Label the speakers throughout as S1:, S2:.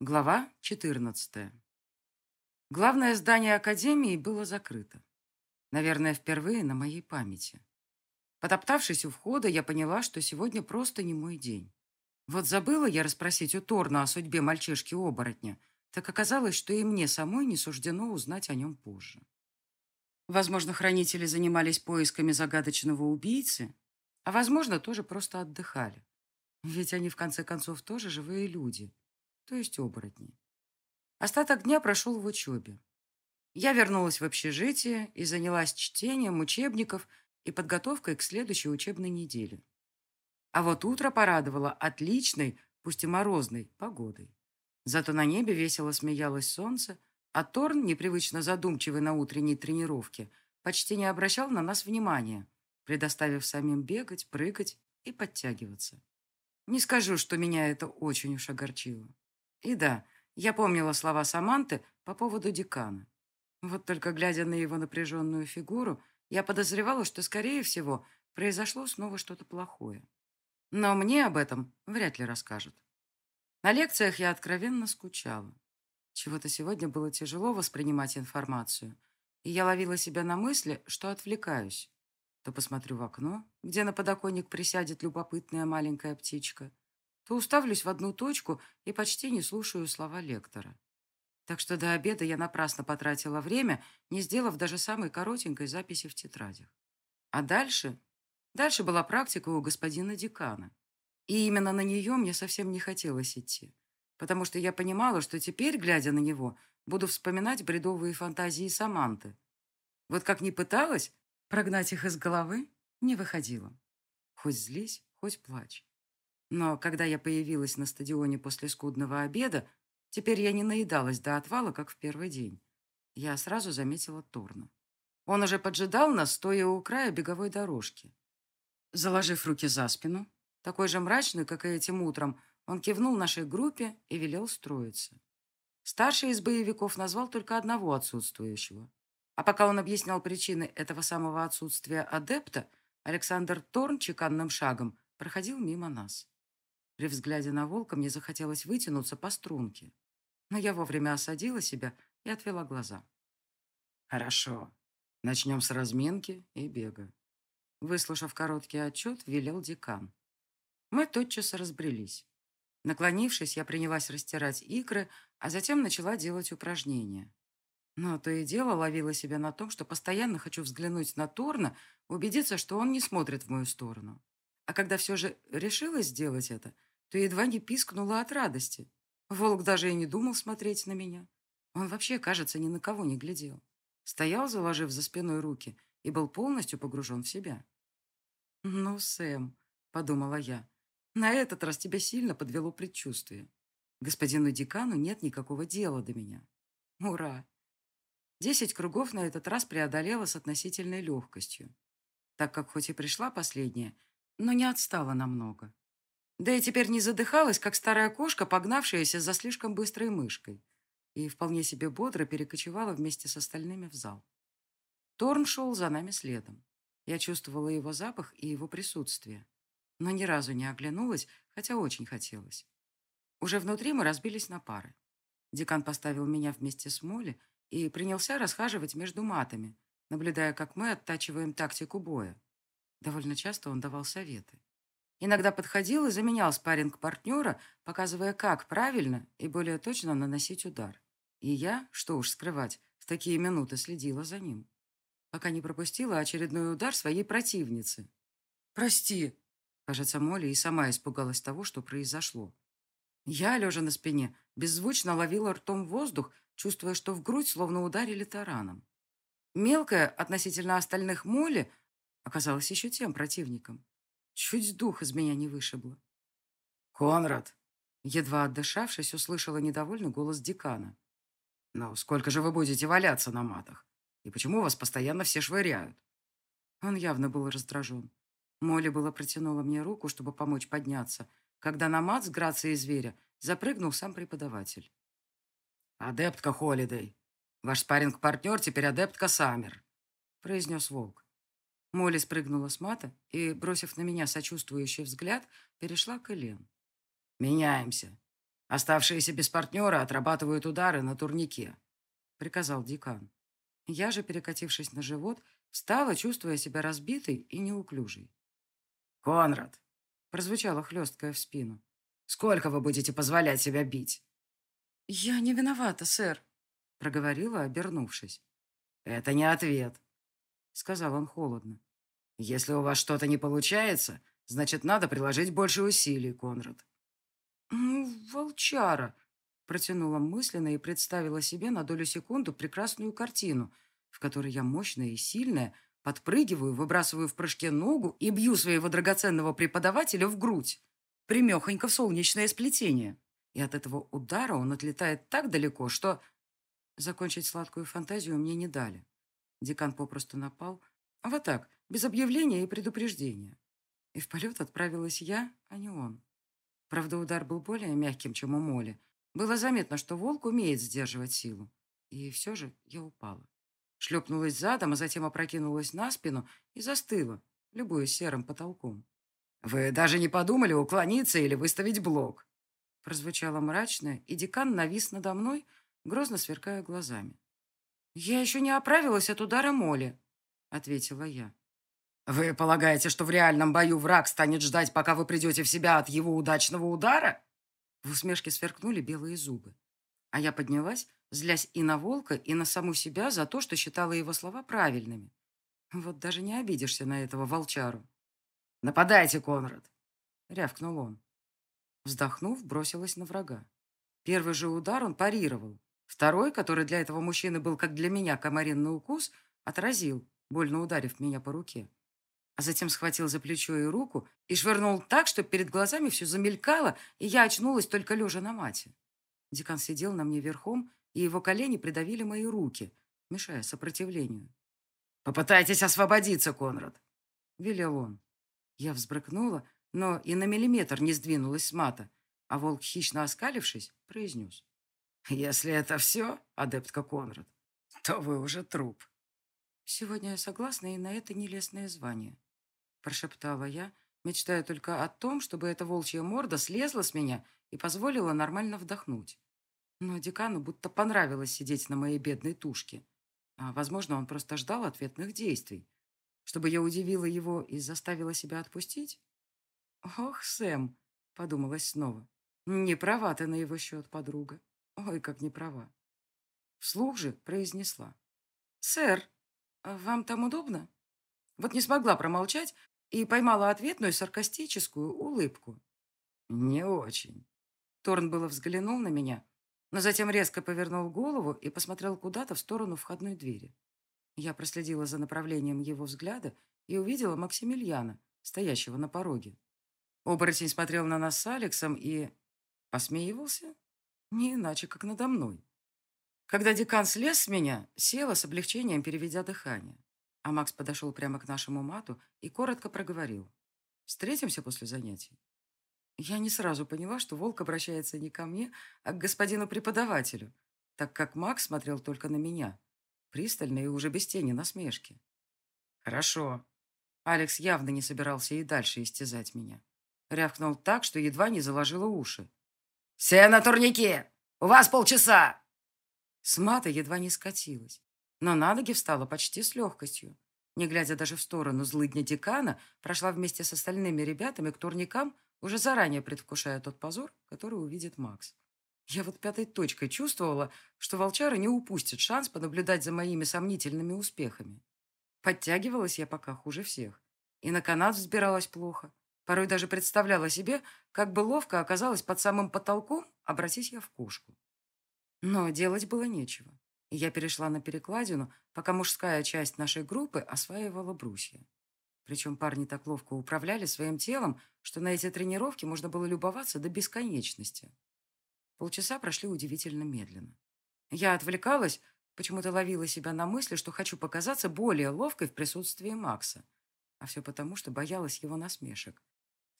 S1: Глава 14. Главное здание Академии было закрыто. Наверное, впервые на моей памяти. Потоптавшись у входа, я поняла, что сегодня просто не мой день. Вот забыла я расспросить у Торна о судьбе мальчишки-оборотня, так оказалось, что и мне самой не суждено узнать о нем позже. Возможно, хранители занимались поисками загадочного убийцы, а, возможно, тоже просто отдыхали. Ведь они, в конце концов, тоже живые люди – то есть оборотни. Остаток дня прошел в учебе. Я вернулась в общежитие и занялась чтением учебников и подготовкой к следующей учебной неделе. А вот утро порадовало отличной, пусть и морозной, погодой. Зато на небе весело смеялось солнце, а Торн, непривычно задумчивый на утренней тренировке, почти не обращал на нас внимания, предоставив самим бегать, прыгать и подтягиваться. Не скажу, что меня это очень уж огорчило. И да, я помнила слова Саманты по поводу декана. Вот только глядя на его напряженную фигуру, я подозревала, что, скорее всего, произошло снова что-то плохое. Но мне об этом вряд ли расскажут. На лекциях я откровенно скучала. Чего-то сегодня было тяжело воспринимать информацию, и я ловила себя на мысли, что отвлекаюсь. То посмотрю в окно, где на подоконник присядет любопытная маленькая птичка, то уставлюсь в одну точку и почти не слушаю слова лектора. Так что до обеда я напрасно потратила время, не сделав даже самой коротенькой записи в тетрадях. А дальше? Дальше была практика у господина декана. И именно на нее мне совсем не хотелось идти, потому что я понимала, что теперь, глядя на него, буду вспоминать бредовые фантазии Саманты. Вот как ни пыталась, прогнать их из головы не выходило. Хоть злись, хоть плачь. Но когда я появилась на стадионе после скудного обеда, теперь я не наедалась до отвала, как в первый день. Я сразу заметила Торна. Он уже поджидал нас, стоя у края беговой дорожки. Заложив руки за спину, такой же мрачный, как и этим утром, он кивнул нашей группе и велел строиться. Старший из боевиков назвал только одного отсутствующего. А пока он объяснял причины этого самого отсутствия адепта, Александр Торн чеканным шагом проходил мимо нас. При взгляде на волка мне захотелось вытянуться по струнке. Но я вовремя осадила себя и отвела глаза. «Хорошо. Начнем с разминки и бега». Выслушав короткий отчет, велел декан. Мы тотчас разбрелись. Наклонившись, я принялась растирать икры, а затем начала делать упражнения. Но то и дело ловила себя на том, что постоянно хочу взглянуть на Торна, убедиться, что он не смотрит в мою сторону. А когда все же решилась сделать это – то едва не пискнула от радости. Волк даже и не думал смотреть на меня. Он вообще, кажется, ни на кого не глядел. Стоял, заложив за спиной руки, и был полностью погружен в себя. «Ну, Сэм», — подумала я, — «на этот раз тебя сильно подвело предчувствие. Господину декану нет никакого дела до меня. Ура!» Десять кругов на этот раз преодолела с относительной легкостью, так как хоть и пришла последняя, но не отстала намного. Да и теперь не задыхалась, как старая кошка, погнавшаяся за слишком быстрой мышкой, и вполне себе бодро перекочевала вместе с остальными в зал. Торн шел за нами следом. Я чувствовала его запах и его присутствие, но ни разу не оглянулась, хотя очень хотелось. Уже внутри мы разбились на пары. Декан поставил меня вместе с Молли и принялся расхаживать между матами, наблюдая, как мы оттачиваем тактику боя. Довольно часто он давал советы. Иногда подходил и заменял спарринг партнера, показывая, как правильно и более точно наносить удар. И я, что уж скрывать, в такие минуты следила за ним. Пока не пропустила очередной удар своей противницы. «Прости!» Кажется, Молли и сама испугалась того, что произошло. Я, лежа на спине, беззвучно ловила ртом воздух, чувствуя, что в грудь словно ударили тараном. Мелкая, относительно остальных Молли, оказалась еще тем противником. Чуть дух из меня не вышибло. «Конрад!» Едва отдышавшись, услышала недовольный голос декана. «Ну, сколько же вы будете валяться на матах? И почему вас постоянно все швыряют?» Он явно был раздражен. Молли было протянула мне руку, чтобы помочь подняться, когда на мат с грацией зверя запрыгнул сам преподаватель. «Адептка Холидей, ваш спарринг-партнер теперь адептка Саммер», произнес волк. Молли спрыгнула с мата и, бросив на меня сочувствующий взгляд, перешла к Элен. «Меняемся. Оставшиеся без партнера отрабатывают удары на турнике», — приказал декан. Я же, перекатившись на живот, встала, чувствуя себя разбитой и неуклюжей. «Конрад!» — прозвучало хлесткое в спину. «Сколько вы будете позволять себя бить?» «Я не виновата, сэр», — проговорила, обернувшись. «Это не ответ», — сказал он холодно. «Если у вас что-то не получается, значит, надо приложить больше усилий, Конрад». «Ну, волчара», — протянула мысленно и представила себе на долю секунду прекрасную картину, в которой я мощная и сильная, подпрыгиваю, выбрасываю в прыжке ногу и бью своего драгоценного преподавателя в грудь, примехонько в солнечное сплетение. И от этого удара он отлетает так далеко, что... Закончить сладкую фантазию мне не дали. Декан попросту напал. Вот так, без объявления и предупреждения. И в полет отправилась я, а не он. Правда, удар был более мягким, чем у Моли. Было заметно, что волк умеет сдерживать силу. И все же я упала. Шлепнулась задом, а затем опрокинулась на спину и застыла, любуясь серым потолком. «Вы даже не подумали уклониться или выставить блок?» Прозвучало мрачно, и декан навис надо мной, грозно сверкая глазами. «Я еще не оправилась от удара моли», — ответила я. «Вы полагаете, что в реальном бою враг станет ждать, пока вы придете в себя от его удачного удара?» В усмешке сверкнули белые зубы. А я поднялась, злясь и на волка, и на саму себя за то, что считала его слова правильными. Вот даже не обидишься на этого волчару. «Нападайте, Конрад!» — рявкнул он. Вздохнув, бросилась на врага. Первый же удар он парировал. Второй, который для этого мужчины был как для меня комаринный укус, отразил, больно ударив меня по руке. А затем схватил за плечо и руку и швырнул так, что перед глазами все замелькало, и я очнулась только лежа на мате. Декан сидел на мне верхом, и его колени придавили мои руки, мешая сопротивлению. «Попытайтесь освободиться, Конрад!» — велел он. Я взбрыкнула, но и на миллиметр не сдвинулась с мата, а волк, хищно оскалившись, произнес. «Если это все, адептка Конрад, то вы уже труп». «Сегодня я согласна и на это нелестное звание», — прошептала я, мечтая только о том, чтобы эта волчья морда слезла с меня и позволила нормально вдохнуть. Но декану будто понравилось сидеть на моей бедной тушке. А, возможно, он просто ждал ответных действий, чтобы я удивила его и заставила себя отпустить. «Ох, Сэм!» — подумалась снова. «Не права ты на его счет, подруга. Ой, как не права». Вслух же произнесла. «Сэр, вам там удобно?» Вот не смогла промолчать и поймала ответную саркастическую улыбку. «Не очень». Торн было взглянул на меня, но затем резко повернул голову и посмотрел куда-то в сторону входной двери. Я проследила за направлением его взгляда и увидела Максимилиана, стоящего на пороге. Оборотень смотрел на нас с Алексом и... посмеивался? Не иначе, как надо мной. Когда декан слез с меня, села с облегчением, переведя дыхание. А Макс подошел прямо к нашему мату и коротко проговорил. «Встретимся после занятий». Я не сразу поняла, что волк обращается не ко мне, а к господину преподавателю, так как Макс смотрел только на меня, пристально и уже без тени насмешки. «Хорошо». Алекс явно не собирался и дальше истязать меня. Рявкнул так, что едва не заложило уши. «Все на турнике! У вас полчаса!» С мата едва не скатилась, но на ноги встала почти с легкостью. Не глядя даже в сторону злыдня декана, прошла вместе с остальными ребятами к турникам, уже заранее предвкушая тот позор, который увидит Макс. Я вот пятой точкой чувствовала, что волчара не упустит шанс понаблюдать за моими сомнительными успехами. Подтягивалась я пока хуже всех. И на канат взбиралась плохо, Порой даже представляла себе, как бы ловко оказалась под самым потолком, обратись я в кошку. Но делать было нечего. И я перешла на перекладину, пока мужская часть нашей группы осваивала брусья. Причем парни так ловко управляли своим телом, что на эти тренировки можно было любоваться до бесконечности. Полчаса прошли удивительно медленно. Я отвлекалась, почему-то ловила себя на мысли, что хочу показаться более ловкой в присутствии Макса. А все потому, что боялась его насмешек.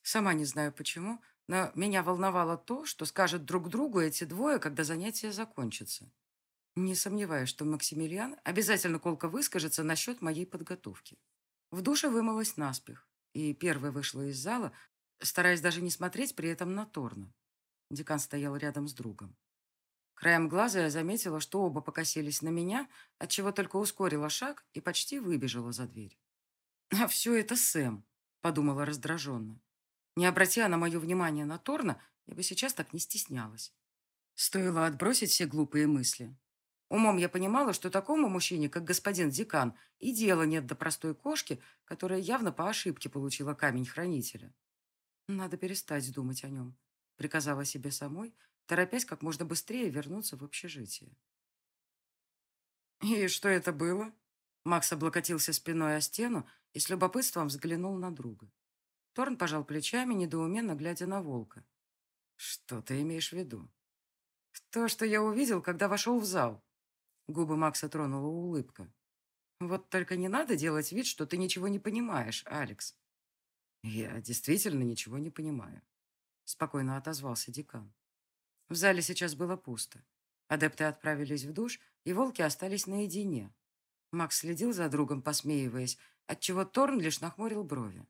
S1: Сама не знаю почему, но меня волновало то, что скажут друг другу эти двое, когда занятие закончится. Не сомневаюсь, что Максимилиан обязательно колко выскажется насчет моей подготовки. В душе вымылась наспех, и первой вышла из зала, стараясь даже не смотреть при этом на Торна. Декан стоял рядом с другом. Краем глаза я заметила, что оба покосились на меня, отчего только ускорила шаг и почти выбежала за дверь. «А все это Сэм», — подумала раздраженно. Не обратя на мое внимание на Торна, я бы сейчас так не стеснялась. Стоило отбросить все глупые мысли. Умом я понимала, что такому мужчине, как господин Декан, и дела нет до простой кошки, которая явно по ошибке получила камень хранителя. Надо перестать думать о нем, приказала себе самой, торопясь как можно быстрее вернуться в общежитие. «И что это было?» Макс облокотился спиной о стену и с любопытством взглянул на друга. Торн пожал плечами, недоуменно глядя на волка. «Что ты имеешь в виду?» «То, что я увидел, когда вошел в зал». Губы Макса тронула улыбка. «Вот только не надо делать вид, что ты ничего не понимаешь, Алекс». «Я действительно ничего не понимаю», — спокойно отозвался декан. В зале сейчас было пусто. Адепты отправились в душ, и волки остались наедине. Макс следил за другом, посмеиваясь, отчего Торн лишь нахмурил брови.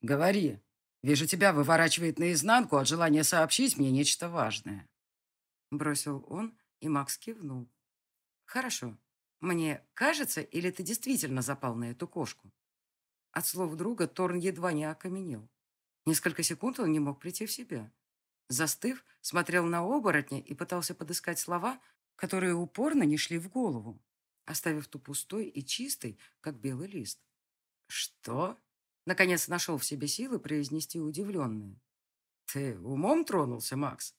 S1: «Говори. Вижу, тебя выворачивает наизнанку от желания сообщить мне нечто важное». Бросил он, и Макс кивнул. «Хорошо. Мне кажется, или ты действительно запал на эту кошку?» От слов друга Торн едва не окаменел. Несколько секунд он не мог прийти в себя. Застыв, смотрел на оборотня и пытался подыскать слова, которые упорно не шли в голову, оставив ту пустой и чистой, как белый лист. «Что?» Наконец нашел в себе силы произнести удивленное. «Ты умом тронулся, Макс?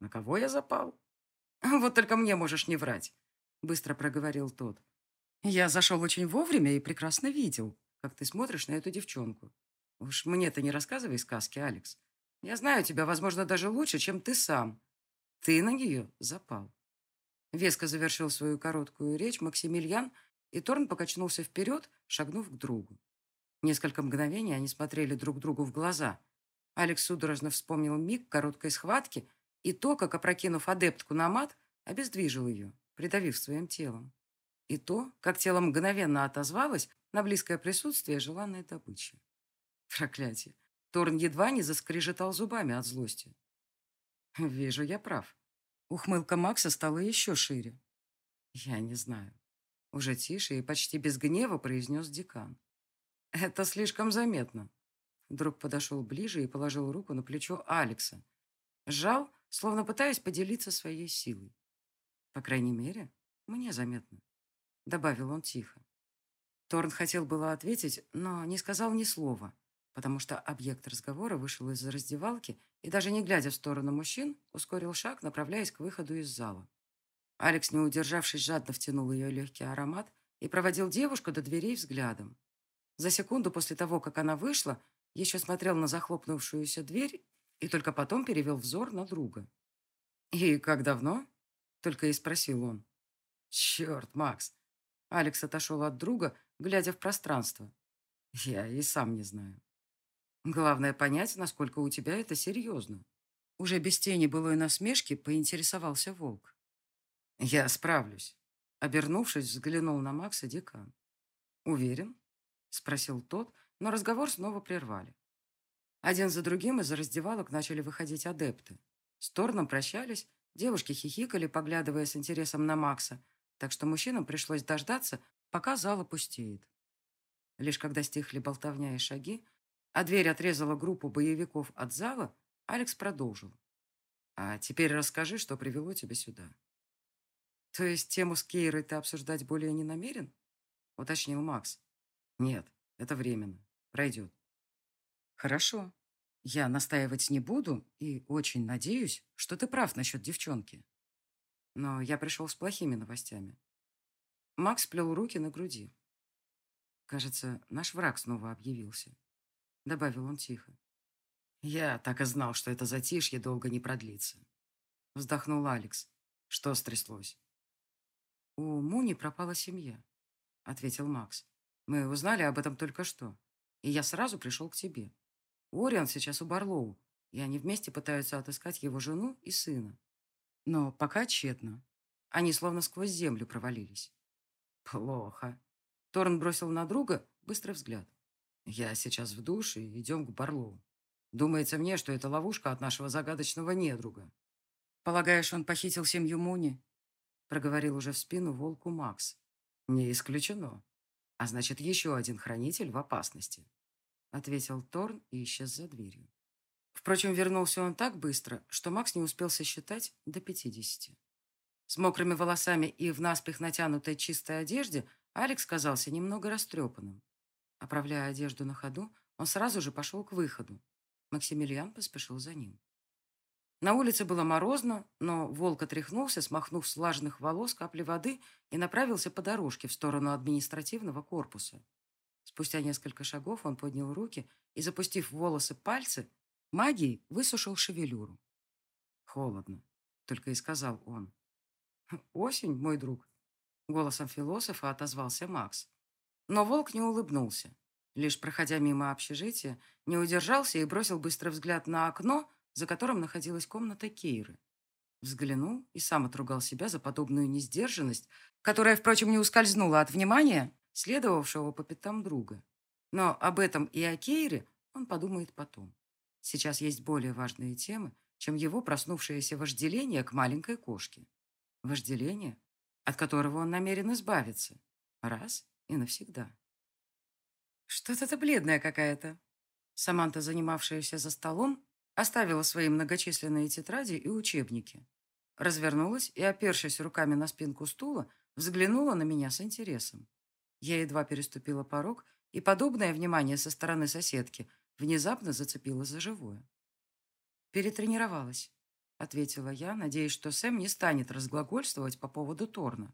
S1: На кого я запал?» «Вот только мне можешь не врать», — быстро проговорил тот. «Я зашел очень вовремя и прекрасно видел, как ты смотришь на эту девчонку. Уж мне-то не рассказывай сказки, Алекс. Я знаю тебя, возможно, даже лучше, чем ты сам. Ты на нее запал». Веско завершил свою короткую речь Максимилиан, и Торн покачнулся вперед, шагнув к другу. Несколько мгновений они смотрели друг другу в глаза. Алекс судорожно вспомнил миг короткой схватки и то, как, опрокинув адептку на мат, обездвижил ее, придавив своим телом. И то, как тело мгновенно отозвалось на близкое присутствие желанной добычи. Проклятие. Торн едва не заскрежетал зубами от злости. Вижу, я прав. Ухмылка Макса стала еще шире. Я не знаю. Уже тише и почти без гнева произнес декан. «Это слишком заметно». Друг подошел ближе и положил руку на плечо Алекса. Сжал, словно пытаясь поделиться своей силой. «По крайней мере, мне заметно», — добавил он тихо. Торн хотел было ответить, но не сказал ни слова, потому что объект разговора вышел из раздевалки и, даже не глядя в сторону мужчин, ускорил шаг, направляясь к выходу из зала. Алекс, не удержавшись, жадно втянул ее легкий аромат и проводил девушку до дверей взглядом. За секунду после того, как она вышла, еще смотрел на захлопнувшуюся дверь и только потом перевел взор на друга. «И как давно?» — только и спросил он. «Черт, Макс!» Алекс отошел от друга, глядя в пространство. «Я и сам не знаю. Главное понять, насколько у тебя это серьезно». Уже без тени былой насмешки поинтересовался волк. «Я справлюсь», — обернувшись, взглянул на Макса декан. «Уверен?» Спросил тот, но разговор снова прервали. Один за другим из раздевалок начали выходить адепты. С Торном прощались, девушки хихикали, поглядывая с интересом на Макса, так что мужчинам пришлось дождаться, пока зал опустеет. Лишь когда стихли болтовня и шаги, а дверь отрезала группу боевиков от зала, Алекс продолжил. «А теперь расскажи, что привело тебя сюда». «То есть тему с Кейрой ты обсуждать более не намерен?» — уточнил Макс. Нет, это временно. Пройдет. Хорошо. Я настаивать не буду и очень надеюсь, что ты прав насчет девчонки. Но я пришел с плохими новостями. Макс плел руки на груди. Кажется, наш враг снова объявился. Добавил он тихо. Я так и знал, что это затишье долго не продлится. Вздохнул Алекс. Что стряслось? У Муни пропала семья, ответил Макс. Мы узнали об этом только что, и я сразу пришел к тебе. Орион сейчас у Барлоу, и они вместе пытаются отыскать его жену и сына. Но пока тщетно. Они словно сквозь землю провалились. Плохо. Торн бросил на друга быстрый взгляд. Я сейчас в душе, идем к Барлоу. Думается мне, что это ловушка от нашего загадочного недруга. Полагаешь, он похитил семью Муни? Проговорил уже в спину волку Макс. Не исключено. А значит, еще один хранитель в опасности. Ответил Торн и исчез за дверью. Впрочем, вернулся он так быстро, что Макс не успел сосчитать до пятидесяти. С мокрыми волосами и в наспех натянутой чистой одежде Алекс казался немного растрепанным. Оправляя одежду на ходу, он сразу же пошел к выходу. Максимилиан поспешил за ним. На улице было морозно, но волк отряхнулся, смахнув с влажных волос капли воды и направился по дорожке в сторону административного корпуса. Спустя несколько шагов он поднял руки и, запустив волосы пальцы, магией высушил шевелюру. «Холодно», — только и сказал он. «Осень, мой друг», — голосом философа отозвался Макс. Но волк не улыбнулся. Лишь проходя мимо общежития, не удержался и бросил быстрый взгляд на окно, за которым находилась комната Кейры. Взглянул и сам отругал себя за подобную несдержанность, которая, впрочем, не ускользнула от внимания, следовавшего по пятам друга. Но об этом и о Кейре он подумает потом. Сейчас есть более важные темы, чем его проснувшееся вожделение к маленькой кошке. Вожделение, от которого он намерен избавиться. Раз и навсегда. «Что-то ты бледная какая-то». Саманта, занимавшаяся за столом, оставила свои многочисленные тетради и учебники. Развернулась и, опершись руками на спинку стула, взглянула на меня с интересом. Я едва переступила порог, и подобное внимание со стороны соседки внезапно зацепило за живое. «Перетренировалась», — ответила я, надеясь, что Сэм не станет разглагольствовать по поводу Торна.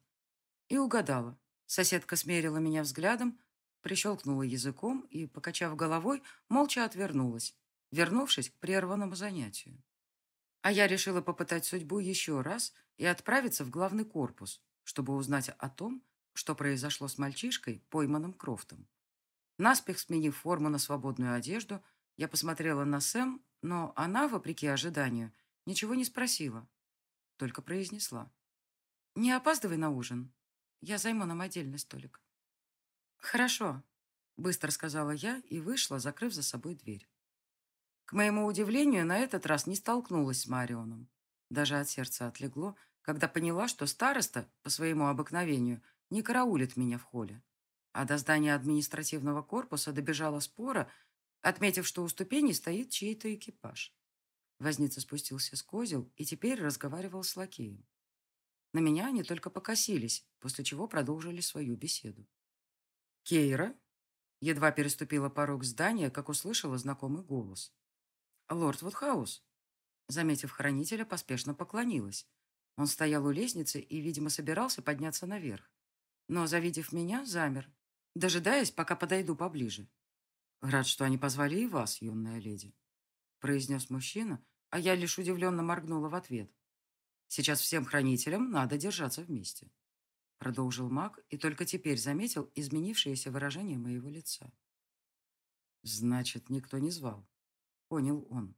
S1: И угадала. Соседка смерила меня взглядом, прищелкнула языком и, покачав головой, молча отвернулась, вернувшись к прерванному занятию. А я решила попытать судьбу еще раз и отправиться в главный корпус, чтобы узнать о том, что произошло с мальчишкой, пойманным Крофтом. Наспех сменив форму на свободную одежду, я посмотрела на Сэм, но она, вопреки ожиданию, ничего не спросила, только произнесла. «Не опаздывай на ужин. Я займу нам отдельный столик». «Хорошо», — быстро сказала я и вышла, закрыв за собой дверь. К моему удивлению, на этот раз не столкнулась с Марионом. Даже от сердца отлегло, когда поняла, что староста, по своему обыкновению, не караулит меня в холле. А до здания административного корпуса добежала спора, отметив, что у ступеней стоит чей-то экипаж. Возница спустился с козел и теперь разговаривал с лакеем. На меня они только покосились, после чего продолжили свою беседу. «Кейра?» Едва переступила порог здания, как услышала знакомый голос. «Лорд Вудхаус?» Заметив хранителя, поспешно поклонилась. Он стоял у лестницы и, видимо, собирался подняться наверх. Но, завидев меня, замер, дожидаясь, пока подойду поближе. «Рад, что они позвали и вас, юная леди», — произнес мужчина, а я лишь удивленно моргнула в ответ. «Сейчас всем хранителям надо держаться вместе» продолжил маг и только теперь заметил изменившееся выражение моего лица. «Значит, никто не звал», — понял он.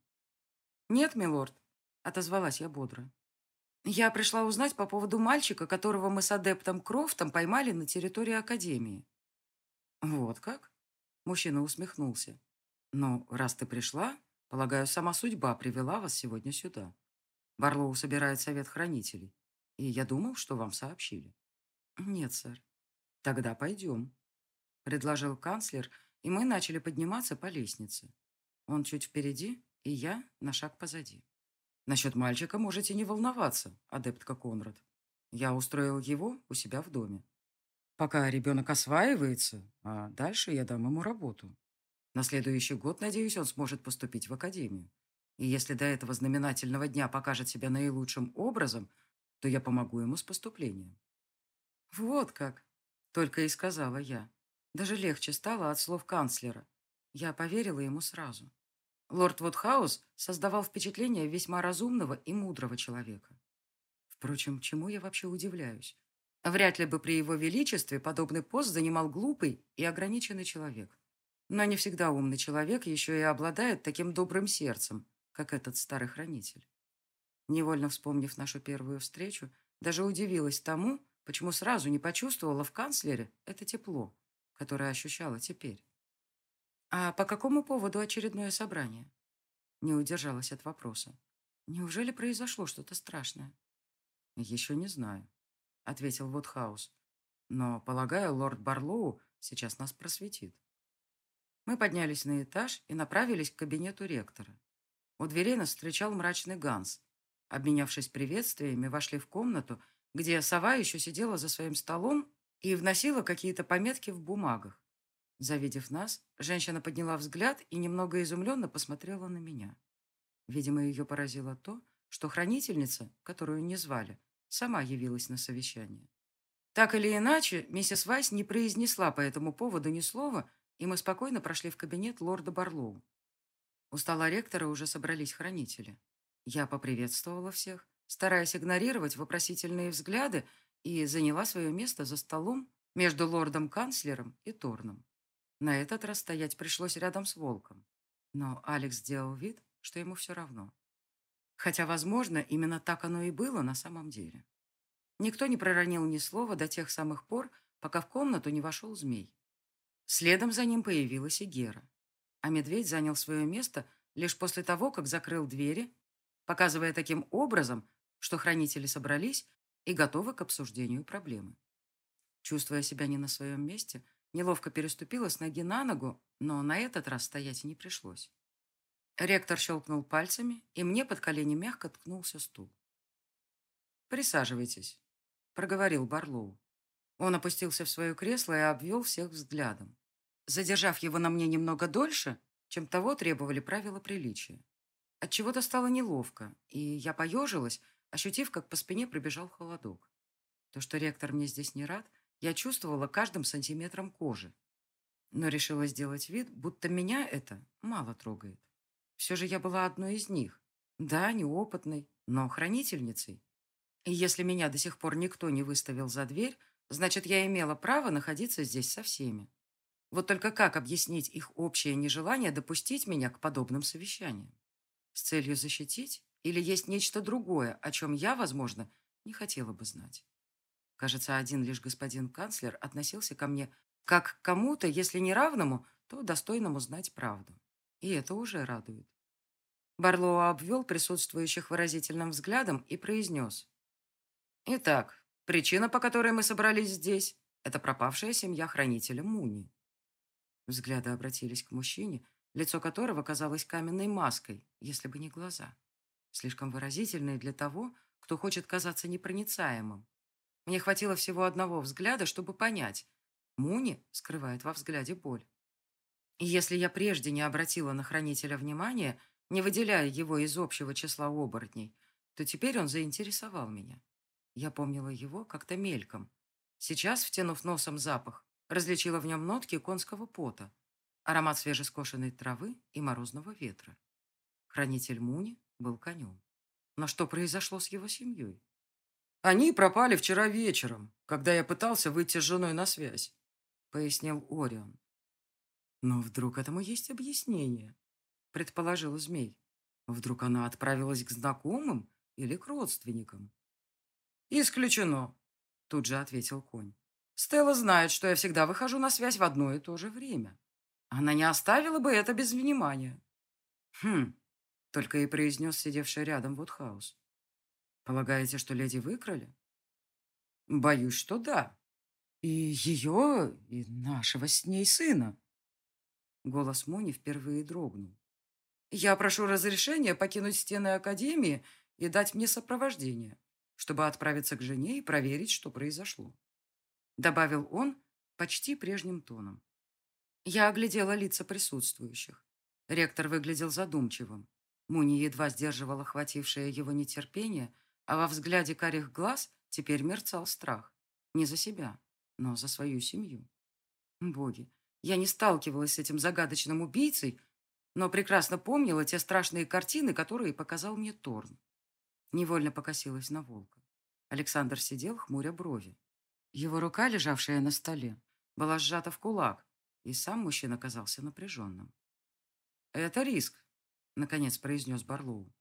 S1: «Нет, милорд», — отозвалась я бодро. «Я пришла узнать по поводу мальчика, которого мы с адептом Крофтом поймали на территории Академии». «Вот как?» — мужчина усмехнулся. «Ну, раз ты пришла, полагаю, сама судьба привела вас сегодня сюда. Барлоу собирает совет хранителей, и я думал, что вам сообщили». «Нет, сэр». «Тогда пойдем», — предложил канцлер, и мы начали подниматься по лестнице. Он чуть впереди, и я на шаг позади. Насчет мальчика можете не волноваться, адептка Конрад. Я устроил его у себя в доме. Пока ребенок осваивается, а дальше я дам ему работу. На следующий год, надеюсь, он сможет поступить в академию. И если до этого знаменательного дня покажет себя наилучшим образом, то я помогу ему с поступлением. «Вот как!» — только и сказала я. Даже легче стало от слов канцлера. Я поверила ему сразу. Лорд Вудхаус создавал впечатление весьма разумного и мудрого человека. Впрочем, чему я вообще удивляюсь? Вряд ли бы при его величестве подобный пост занимал глупый и ограниченный человек. Но не всегда умный человек еще и обладает таким добрым сердцем, как этот старый хранитель. Невольно вспомнив нашу первую встречу, даже удивилась тому, Почему сразу не почувствовала в канцлере это тепло, которое ощущала теперь? А по какому поводу очередное собрание? Не удержалась от вопроса. Неужели произошло что-то страшное? Еще не знаю, ответил Вудхаус. Но, полагаю, лорд Барлоу сейчас нас просветит. Мы поднялись на этаж и направились к кабинету ректора. У дверей нас встречал мрачный Ганс. Обменявшись приветствиями, вошли в комнату, где сова еще сидела за своим столом и вносила какие-то пометки в бумагах. Завидев нас, женщина подняла взгляд и немного изумленно посмотрела на меня. Видимо, ее поразило то, что хранительница, которую не звали, сама явилась на совещание. Так или иначе, миссис Вайс не произнесла по этому поводу ни слова, и мы спокойно прошли в кабинет лорда Барлоу. У стола ректора уже собрались хранители. Я поприветствовала всех, стараясь игнорировать вопросительные взгляды, и заняла свое место за столом между лордом-канцлером и Торном. На этот раз стоять пришлось рядом с Волком. Но Алекс сделал вид, что ему все равно. Хотя, возможно, именно так оно и было на самом деле. Никто не проронил ни слова до тех самых пор, пока в комнату не вошел змей. Следом за ним появилась и Гера. А медведь занял свое место лишь после того, как закрыл двери, показывая таким образом, что хранители собрались и готовы к обсуждению проблемы. Чувствуя себя не на своем месте, неловко переступила с ноги на ногу, но на этот раз стоять не пришлось. Ректор щелкнул пальцами, и мне под колени мягко ткнулся стул. «Присаживайтесь», — проговорил Барлоу. Он опустился в свое кресло и обвел всех взглядом, задержав его на мне немного дольше, чем того требовали правила приличия. Отчего-то стало неловко, и я поежилась, ощутив, как по спине пробежал холодок. То, что ректор мне здесь не рад, я чувствовала каждым сантиметром кожи. Но решила сделать вид, будто меня это мало трогает. Все же я была одной из них. Да, неопытной, но хранительницей. И если меня до сих пор никто не выставил за дверь, значит, я имела право находиться здесь со всеми. Вот только как объяснить их общее нежелание допустить меня к подобным совещаниям? С целью защитить или есть нечто другое, о чем я, возможно, не хотела бы знать? Кажется, один лишь господин канцлер относился ко мне как к кому-то, если не равному, то достойному знать правду. И это уже радует. Барлоу обвел присутствующих выразительным взглядом и произнес. «Итак, причина, по которой мы собрались здесь, это пропавшая семья хранителя Муни». Взгляды обратились к мужчине, лицо которого казалось каменной маской, если бы не глаза слишком выразительные для того, кто хочет казаться непроницаемым. Мне хватило всего одного взгляда, чтобы понять. Муни скрывает во взгляде боль. И если я прежде не обратила на хранителя внимания, не выделяя его из общего числа оборотней, то теперь он заинтересовал меня. Я помнила его как-то мельком. Сейчас, втянув носом запах, различила в нем нотки конского пота, аромат свежескошенной травы и морозного ветра. Хранитель Муни был конем. Но что произошло с его семьей? Они пропали вчера вечером, когда я пытался выйти с женой на связь, пояснил Орион. Но вдруг этому есть объяснение, предположил змей. Вдруг она отправилась к знакомым или к родственникам? Исключено, тут же ответил конь. Стелла знает, что я всегда выхожу на связь в одно и то же время. Она не оставила бы это без внимания. Хм, только и произнес сидевший рядом Вудхаус. Полагаете, что леди выкрали? Боюсь, что да. И ее, и нашего с ней сына. Голос Мони впервые дрогнул. Я прошу разрешения покинуть стены Академии и дать мне сопровождение, чтобы отправиться к жене и проверить, что произошло. Добавил он почти прежним тоном. Я оглядела лица присутствующих. Ректор выглядел задумчивым. Муни едва сдерживал охватившее его нетерпение, а во взгляде карих глаз теперь мерцал страх. Не за себя, но за свою семью. Боги, я не сталкивалась с этим загадочным убийцей, но прекрасно помнила те страшные картины, которые показал мне Торн. Невольно покосилась на волка. Александр сидел, хмуря брови. Его рука, лежавшая на столе, была сжата в кулак, и сам мужчина казался напряженным. «Это риск», — наконец произнес Барлоу.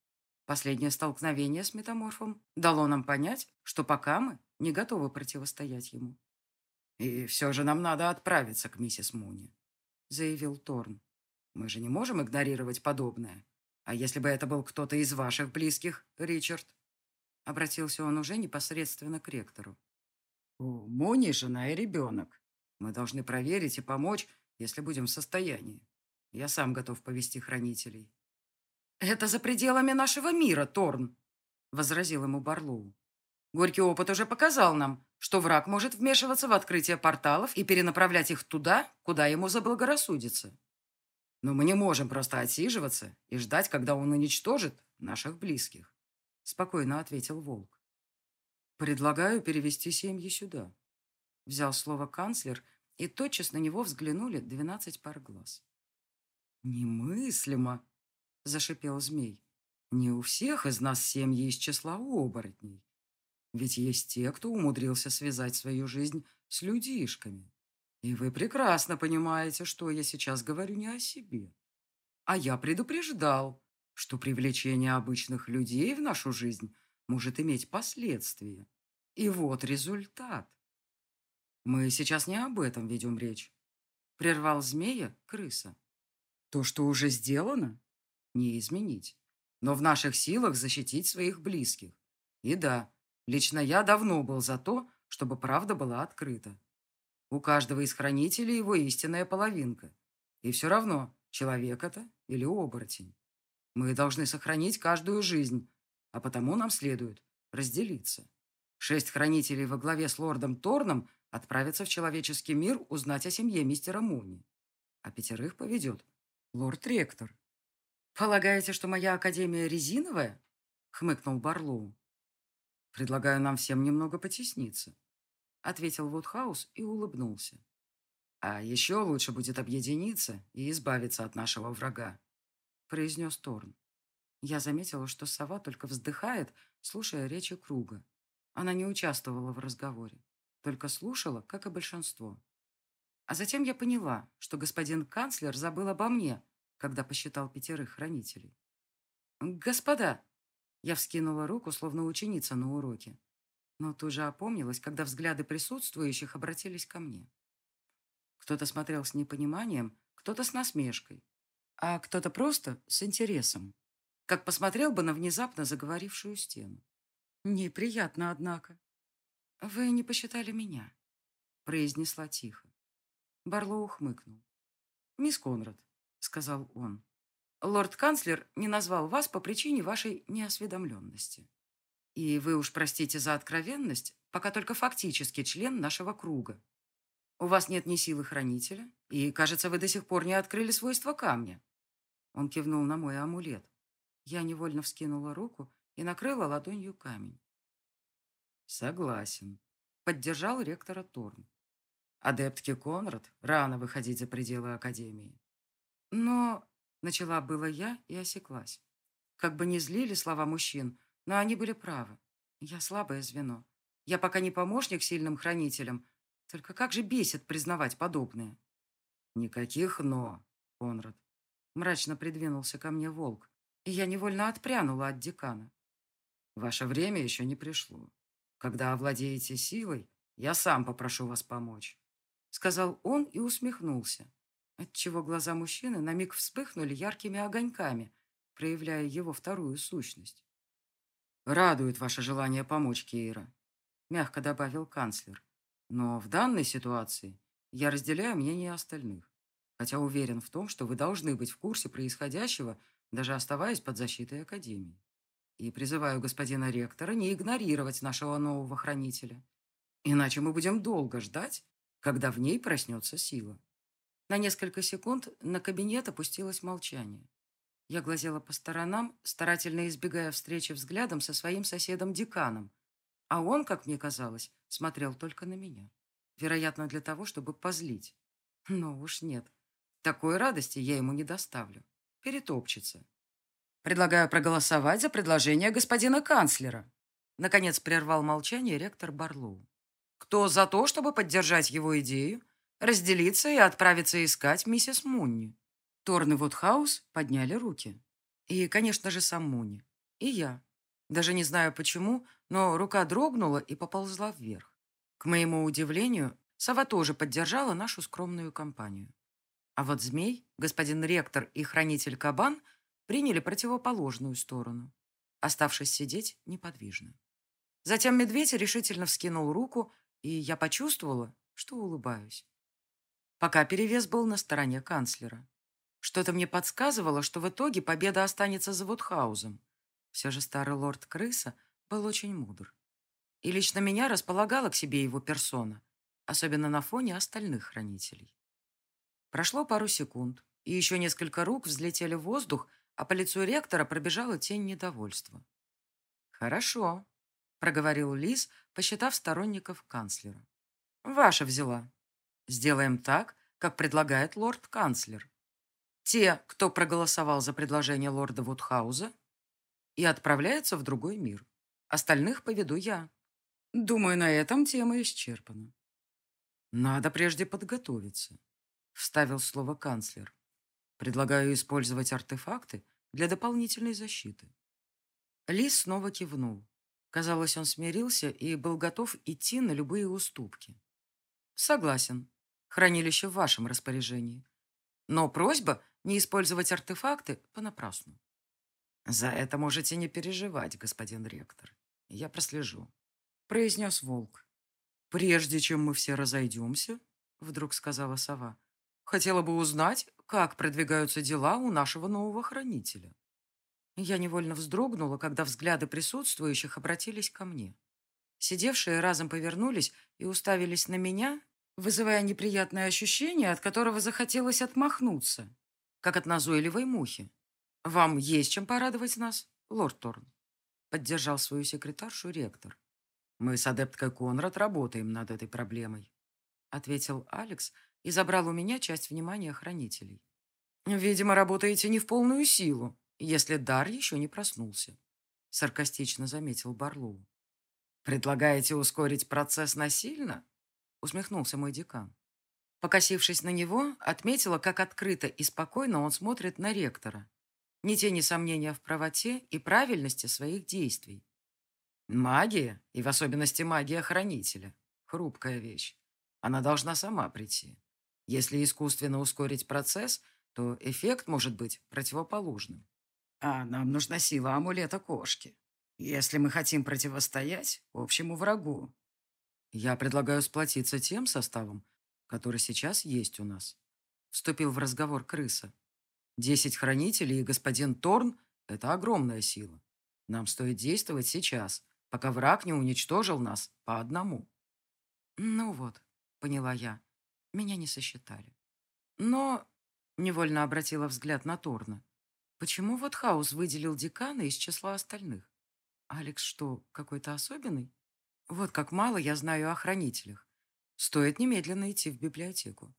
S1: Последнее столкновение с метаморфом дало нам понять, что пока мы не готовы противостоять ему. «И все же нам надо отправиться к миссис Муни», — заявил Торн. «Мы же не можем игнорировать подобное. А если бы это был кто-то из ваших близких, Ричард? Обратился он уже непосредственно к ректору. У Мони жена и ребенок. Мы должны проверить и помочь, если будем в состоянии. Я сам готов повести хранителей. «Это за пределами нашего мира, Торн», — возразил ему Барлоу. «Горький опыт уже показал нам, что враг может вмешиваться в открытие порталов и перенаправлять их туда, куда ему заблагорассудится. Но мы не можем просто отсиживаться и ждать, когда он уничтожит наших близких», — спокойно ответил Волк. «Предлагаю перевести семьи сюда», — взял слово канцлер, и тотчас на него взглянули двенадцать пар глаз. «Немыслимо!» — зашипел змей. «Не у всех из нас семьи из числа оборотней. Ведь есть те, кто умудрился связать свою жизнь с людишками. И вы прекрасно понимаете, что я сейчас говорю не о себе. А я предупреждал, что привлечение обычных людей в нашу жизнь может иметь последствия. И вот результат. Мы сейчас не об этом ведем речь. Прервал змея крыса. То, что уже сделано, не изменить. Но в наших силах защитить своих близких. И да, лично я давно был за то, чтобы правда была открыта. У каждого из хранителей его истинная половинка. И все равно, человек это или оборотень. Мы должны сохранить каждую жизнь, а потому нам следует разделиться. Шесть хранителей во главе с лордом Торном отправятся в человеческий мир узнать о семье мистера Муни. А пятерых поведет лорд-ректор. «Полагаете, что моя академия резиновая?» — хмыкнул Барлоу. «Предлагаю нам всем немного потесниться», — ответил Вудхаус и улыбнулся. «А еще лучше будет объединиться и избавиться от нашего врага», — произнес Торн. Я заметила, что сова только вздыхает, слушая речи круга. Она не участвовала в разговоре, только слушала, как и большинство. А затем я поняла, что господин канцлер забыл обо мне, когда посчитал пятерых хранителей. «Господа!» Я вскинула руку, словно ученица на уроке. Но тут же опомнилась, когда взгляды присутствующих обратились ко мне. Кто-то смотрел с непониманием, кто-то с насмешкой, а кто-то просто с интересом, как посмотрел бы на внезапно заговорившую стену. Неприятно, однако. Вы не посчитали меня, произнесла тихо. Барлоу хмыкнул. Мисс Конрад, сказал он, лорд-канцлер не назвал вас по причине вашей неосведомленности. И вы уж простите за откровенность, пока только фактически член нашего круга. У вас нет ни силы хранителя, и, кажется, вы до сих пор не открыли свойства камня. Он кивнул на мой амулет. Я невольно вскинула руку и накрыла ладонью камень. «Согласен», — поддержал ректора Торн. «Адептке Конрад рано выходить за пределы Академии». «Но...» — начала было я и осеклась. Как бы не злили слова мужчин, но они были правы. Я слабое звено. Я пока не помощник сильным хранителям. Только как же бесит признавать подобное? Никаких «но», Конрад. Мрачно придвинулся ко мне волк, и я невольно отпрянула от декана. Ваше время еще не пришло. Когда овладеете силой, я сам попрошу вас помочь. Сказал он и усмехнулся, отчего глаза мужчины на миг вспыхнули яркими огоньками, проявляя его вторую сущность. «Радует ваше желание помочь, Кейра», — мягко добавил канцлер. «Но в данной ситуации я разделяю мнение остальных, хотя уверен в том, что вы должны быть в курсе происходящего, даже оставаясь под защитой Академии и призываю господина ректора не игнорировать нашего нового хранителя. Иначе мы будем долго ждать, когда в ней проснется сила. На несколько секунд на кабинет опустилось молчание. Я глазела по сторонам, старательно избегая встречи взглядом со своим соседом-деканом, а он, как мне казалось, смотрел только на меня. Вероятно, для того, чтобы позлить. Но уж нет. Такой радости я ему не доставлю. Перетопчется. Предлагаю проголосовать за предложение господина канцлера. Наконец прервал молчание ректор Барлоу. Кто за то, чтобы поддержать его идею, разделиться и отправиться искать миссис Мунни? Торн и Вудхаус подняли руки. И, конечно же, сам Мунни. И я. Даже не знаю почему, но рука дрогнула и поползла вверх. К моему удивлению, сова тоже поддержала нашу скромную компанию. А вот змей, господин ректор и хранитель Кабан – приняли противоположную сторону, оставшись сидеть неподвижно. Затем медведь решительно вскинул руку, и я почувствовала, что улыбаюсь. Пока перевес был на стороне канцлера. Что-то мне подсказывало, что в итоге победа останется за Вудхаузом. Все же старый лорд-крыса был очень мудр. И лично меня располагала к себе его персона, особенно на фоне остальных хранителей. Прошло пару секунд, и еще несколько рук взлетели в воздух, а по лицу ректора пробежала тень недовольства. «Хорошо», — проговорил Лис, посчитав сторонников канцлера. «Ваша взяла. Сделаем так, как предлагает лорд-канцлер. Те, кто проголосовал за предложение лорда Вудхауза, и отправляются в другой мир. Остальных поведу я. Думаю, на этом тема исчерпана. Надо прежде подготовиться, вставил слово канцлер. Предлагаю использовать артефакты для дополнительной защиты. Лис снова кивнул. Казалось, он смирился и был готов идти на любые уступки. Согласен. Хранилище в вашем распоряжении. Но просьба не использовать артефакты понапрасну. За это можете не переживать, господин ректор. Я прослежу, произнес волк. Прежде чем мы все разойдемся, вдруг сказала сова, хотела бы узнать, как продвигаются дела у нашего нового хранителя. Я невольно вздрогнула, когда взгляды присутствующих обратились ко мне. Сидевшие разом повернулись и уставились на меня, вызывая неприятное ощущение, от которого захотелось отмахнуться, как от назойливой мухи. «Вам есть чем порадовать нас, лорд Торн?» Поддержал свою секретаршу ректор. «Мы с адепткой Конрад работаем над этой проблемой», ответил Алекс и забрал у меня часть внимания хранителей. «Видимо, работаете не в полную силу, если дар еще не проснулся», саркастично заметил Барлоу. «Предлагаете ускорить процесс насильно?» Усмехнулся мой декан. Покосившись на него, отметила, как открыто и спокойно он смотрит на ректора. Ни тени сомнения в правоте и правильности своих действий. Магия, и в особенности магия хранителя, хрупкая вещь. Она должна сама прийти. Если искусственно ускорить процесс, то эффект может быть противоположным. А нам нужна сила амулета кошки, если мы хотим противостоять общему врагу. Я предлагаю сплотиться тем составом, который сейчас есть у нас. Вступил в разговор крыса. Десять хранителей и господин Торн — это огромная сила. Нам стоит действовать сейчас, пока враг не уничтожил нас по одному. Ну вот, поняла я, меня не сосчитали. Но невольно обратила взгляд на Торна. Почему вот Хаус выделил декана из числа остальных? Алекс что, какой-то особенный? Вот как мало я знаю о хранителях. Стоит немедленно идти в библиотеку.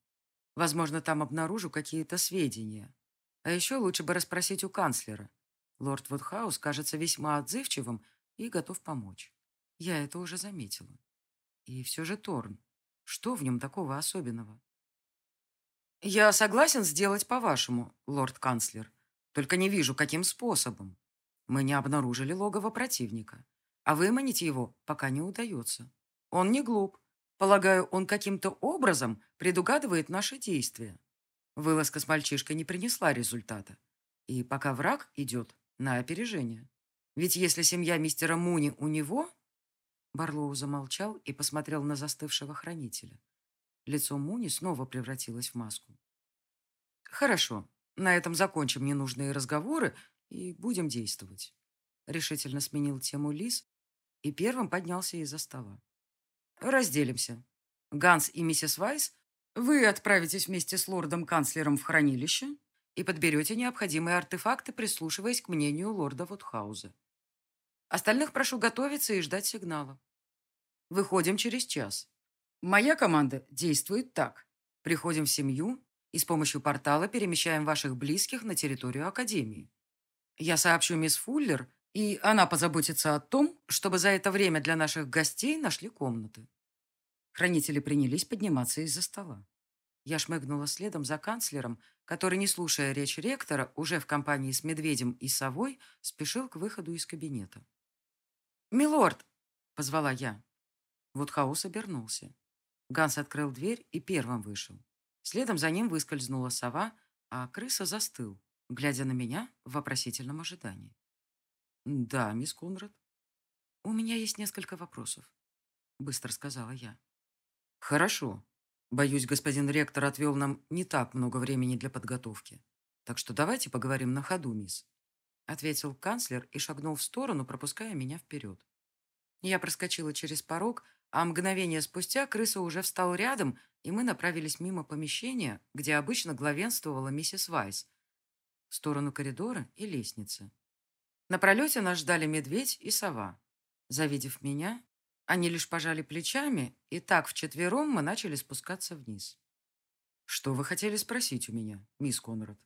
S1: Возможно, там обнаружу какие-то сведения. А еще лучше бы расспросить у канцлера. Лорд Вудхаус кажется весьма отзывчивым и готов помочь. Я это уже заметила. И все же Торн. Что в нем такого особенного? Я согласен сделать по-вашему, лорд-канцлер. Только не вижу, каким способом. Мы не обнаружили логово противника а выманить его пока не удается. Он не глуп. Полагаю, он каким-то образом предугадывает наши действия. Вылазка с мальчишкой не принесла результата. И пока враг идет на опережение. Ведь если семья мистера Муни у него... Барлоу замолчал и посмотрел на застывшего хранителя. Лицо Муни снова превратилось в маску. «Хорошо, на этом закончим ненужные разговоры и будем действовать», — решительно сменил тему Лис, и первым поднялся из-за стола. «Разделимся. Ганс и миссис Вайс, вы отправитесь вместе с лордом-канцлером в хранилище и подберете необходимые артефакты, прислушиваясь к мнению лорда Вудхауза. Остальных прошу готовиться и ждать сигнала. Выходим через час. Моя команда действует так. Приходим в семью и с помощью портала перемещаем ваших близких на территорию Академии. Я сообщу мисс Фуллер, и она позаботится о том, чтобы за это время для наших гостей нашли комнаты. Хранители принялись подниматься из-за стола. Я шмыгнула следом за канцлером, который, не слушая речь ректора, уже в компании с Медведем и Совой спешил к выходу из кабинета. «Милорд!» — позвала я. Вудхаус обернулся. Ганс открыл дверь и первым вышел. Следом за ним выскользнула сова, а крыса застыл, глядя на меня в вопросительном ожидании. «Да, мисс Конрад». «У меня есть несколько вопросов», — быстро сказала я. «Хорошо. Боюсь, господин ректор отвел нам не так много времени для подготовки. Так что давайте поговорим на ходу, мисс», — ответил канцлер и шагнул в сторону, пропуская меня вперед. Я проскочила через порог, а мгновение спустя крыса уже встал рядом, и мы направились мимо помещения, где обычно главенствовала миссис Вайс, в сторону коридора и лестницы. На пролете нас ждали медведь и сова. Завидев меня, они лишь пожали плечами, и так вчетвером мы начали спускаться вниз. «Что вы хотели спросить у меня, мисс Конрад?»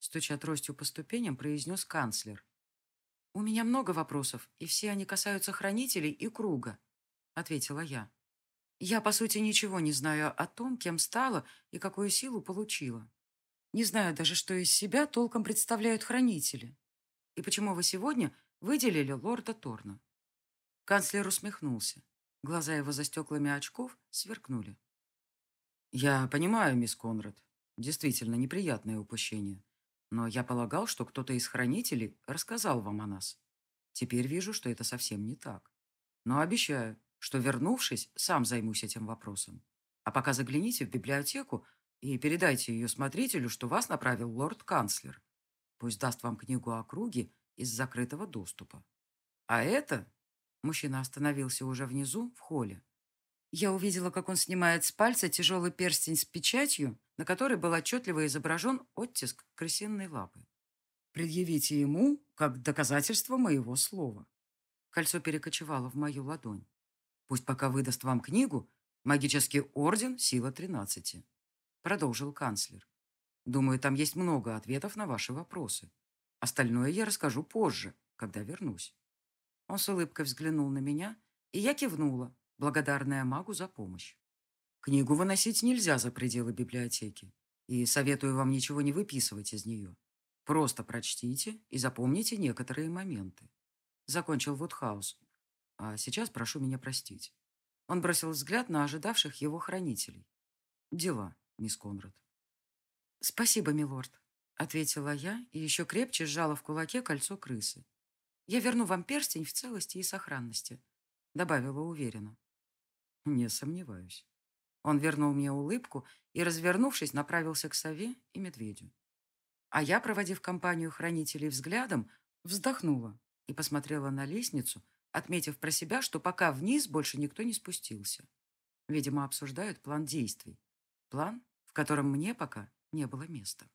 S1: Стуча тростью по ступеням, произнес канцлер. «У меня много вопросов, и все они касаются хранителей и круга», — ответила я. «Я, по сути, ничего не знаю о том, кем стала и какую силу получила. Не знаю даже, что из себя толком представляют хранители. И почему вы сегодня выделили лорда Торна?» Канцлер усмехнулся. Глаза его за стеклами очков сверкнули. «Я понимаю, мисс Конрад. Действительно неприятное упущение. Но я полагал, что кто-то из хранителей рассказал вам о нас. Теперь вижу, что это совсем не так. Но обещаю, что, вернувшись, сам займусь этим вопросом. А пока загляните в библиотеку и передайте ее смотрителю, что вас направил лорд-канцлер. Пусть даст вам книгу о круге из закрытого доступа. А это... Мужчина остановился уже внизу, в холле. Я увидела, как он снимает с пальца тяжелый перстень с печатью, на которой был отчетливо изображен оттиск крысиной лапы. «Предъявите ему как доказательство моего слова». Кольцо перекочевало в мою ладонь. «Пусть пока выдаст вам книгу «Магический орден. Сила тринадцати», — продолжил канцлер. «Думаю, там есть много ответов на ваши вопросы. Остальное я расскажу позже, когда вернусь». Он с улыбкой взглянул на меня, и я кивнула, благодарная магу за помощь. Книгу выносить нельзя за пределы библиотеки, и советую вам ничего не выписывать из нее. Просто прочтите и запомните некоторые моменты. Закончил Вудхаус. А сейчас прошу меня простить. Он бросил взгляд на ожидавших его хранителей. Дела, мисс Конрад. Спасибо, милорд, ответила я и еще крепче сжала в кулаке кольцо крысы. Я верну вам перстень в целости и сохранности, добавила уверенно. Не сомневаюсь. Он вернул мне улыбку и, развернувшись, направился к сове и медведю. А я, проводив компанию хранителей взглядом, вздохнула и посмотрела на лестницу, отметив про себя, что пока вниз больше никто не спустился. Видимо, обсуждают план действий. План, в котором мне пока не было места.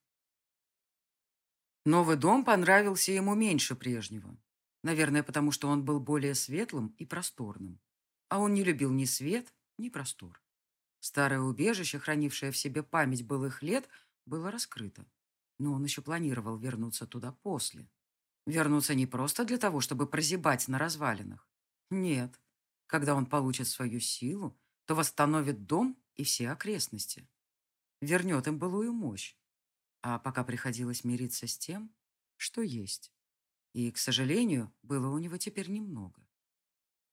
S1: Новый дом понравился ему меньше прежнего. Наверное, потому что он был более светлым и просторным. А он не любил ни свет, ни простор. Старое убежище, хранившее в себе память былых лет, было раскрыто. Но он еще планировал вернуться туда после. Вернуться не просто для того, чтобы прозябать на развалинах. Нет. Когда он получит свою силу, то восстановит дом и все окрестности. Вернет им былую мощь. А пока приходилось мириться с тем, что есть. И, к сожалению, было у него теперь немного.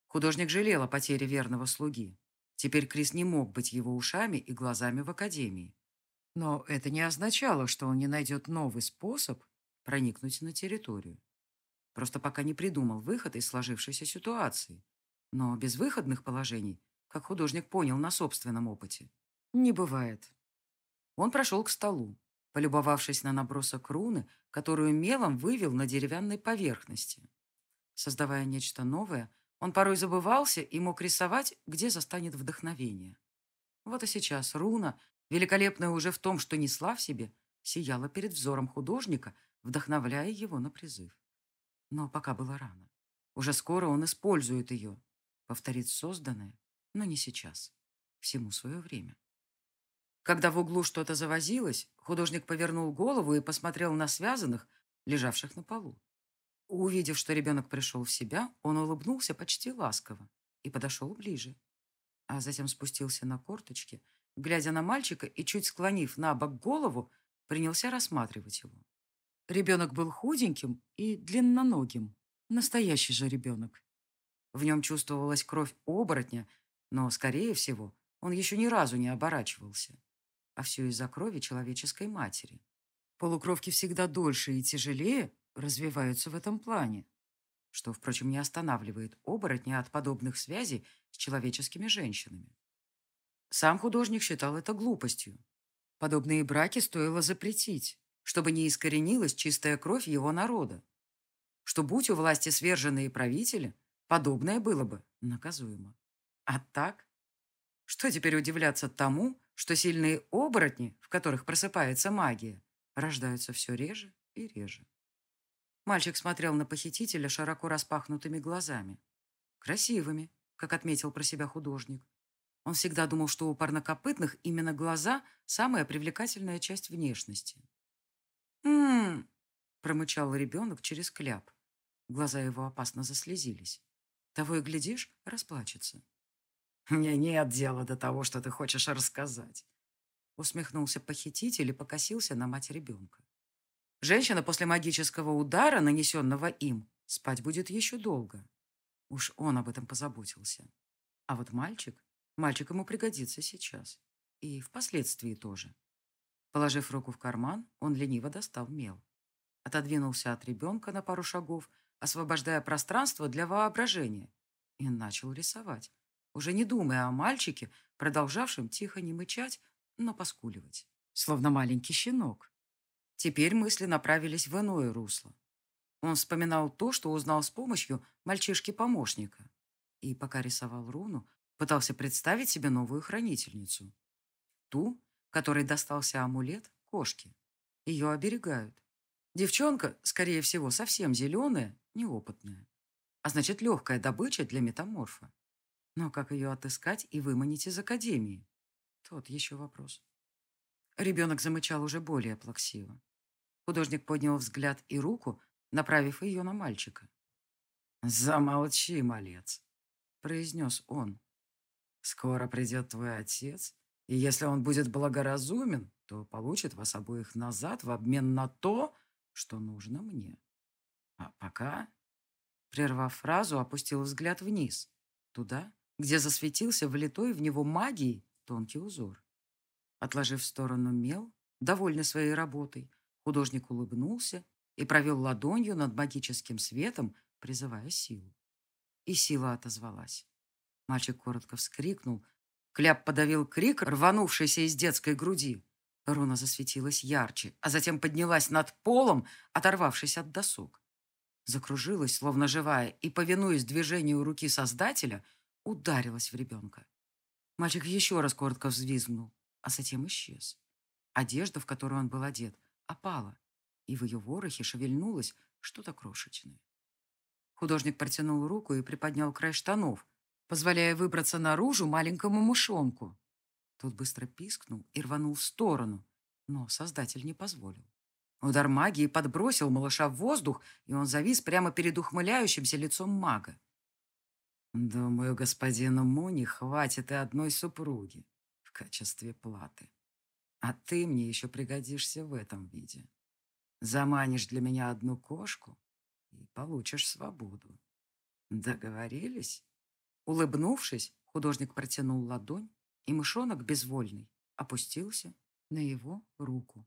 S1: Художник жалел о потере верного слуги. Теперь Крис не мог быть его ушами и глазами в академии. Но это не означало, что он не найдет новый способ проникнуть на территорию. Просто пока не придумал выход из сложившейся ситуации. Но без выходных положений, как художник понял на собственном опыте, не бывает. Он прошел к столу, полюбовавшись на набросок руны, которую мелом вывел на деревянной поверхности. Создавая нечто новое, он порой забывался и мог рисовать, где застанет вдохновение. Вот и сейчас руна, великолепная уже в том, что несла в себе, сияла перед взором художника, вдохновляя его на призыв. Но пока было рано. Уже скоро он использует ее, повторит созданное, но не сейчас. Всему свое время. Когда в углу что-то завозилось, художник повернул голову и посмотрел на связанных, лежавших на полу. Увидев, что ребенок пришел в себя, он улыбнулся почти ласково и подошел ближе. А затем спустился на корточки, глядя на мальчика и, чуть склонив на бок голову, принялся рассматривать его. Ребенок был худеньким и длинноногим. Настоящий же ребенок. В нем чувствовалась кровь оборотня, но, скорее всего, он еще ни разу не оборачивался. А все из-за крови человеческой матери. Полукровки всегда дольше и тяжелее развиваются в этом плане, что, впрочем, не останавливает оборотня от подобных связей с человеческими женщинами. Сам художник считал это глупостью. Подобные браки стоило запретить, чтобы не искоренилась чистая кровь его народа. Что, будь у власти сверженные правители, подобное было бы наказуемо. А так? Что теперь удивляться тому, что сильные оборотни, в которых просыпается магия, рождаются все реже и реже? Мальчик смотрел на похитителя широко распахнутыми глазами. Красивыми, как отметил про себя художник. Он всегда думал, что у парнокопытных именно глаза – самая привлекательная часть внешности. «М-м-м», промычал ребенок через кляп. Глаза его опасно заслезились. Того и глядишь, расплачется. «Мне нет дела до того, что ты хочешь рассказать», усмехнулся похититель и покосился на мать ребенка. Женщина после магического удара, нанесенного им, спать будет еще долго. Уж он об этом позаботился. А вот мальчик, мальчик ему пригодится сейчас. И впоследствии тоже. Положив руку в карман, он лениво достал мел. Отодвинулся от ребенка на пару шагов, освобождая пространство для воображения, и начал рисовать, уже не думая о мальчике, продолжавшем тихо не мычать, но поскуливать, словно маленький щенок. Теперь мысли направились в иное русло. Он вспоминал то, что узнал с помощью мальчишки-помощника. И пока рисовал руну, пытался представить себе новую хранительницу. Ту, которой достался амулет кошки. Ее оберегают. Девчонка, скорее всего, совсем зеленая, неопытная. А значит, легкая добыча для метаморфа. Но как ее отыскать и выманить из академии? Тот еще вопрос. Ребенок замычал уже более плаксиво. Художник поднял взгляд и руку, направив ее на мальчика. «Замолчи, малец», — произнес он. «Скоро придет твой отец, и если он будет благоразумен, то получит вас обоих назад в обмен на то, что нужно мне. А пока...» Прервав фразу, опустил взгляд вниз, туда, где засветился влитой в него магией тонкий узор. Отложив в сторону мел, довольный своей работой, Художник улыбнулся и провел ладонью над магическим светом, призывая силу. И сила отозвалась. Мальчик коротко вскрикнул. Кляп подавил крик, рванувшийся из детской груди. Руна засветилась ярче, а затем поднялась над полом, оторвавшись от досок. Закружилась, словно живая, и, повинуясь движению руки Создателя, ударилась в ребенка. Мальчик еще раз коротко взвизгнул, а затем исчез. Одежда, в которую он был одет, опала, и в ее ворохе шевельнулось что-то крошечное. Художник протянул руку и приподнял край штанов, позволяя выбраться наружу маленькому мышонку. Тот быстро пискнул и рванул в сторону, но создатель не позволил. Удар магии подбросил малыша в воздух, и он завис прямо перед ухмыляющимся лицом мага. «Думаю, господину Муни хватит и одной супруги в качестве платы», а ты мне еще пригодишься в этом виде. Заманишь для меня одну кошку и получишь свободу. Договорились?» Улыбнувшись, художник протянул ладонь, и мышонок безвольный опустился на его руку.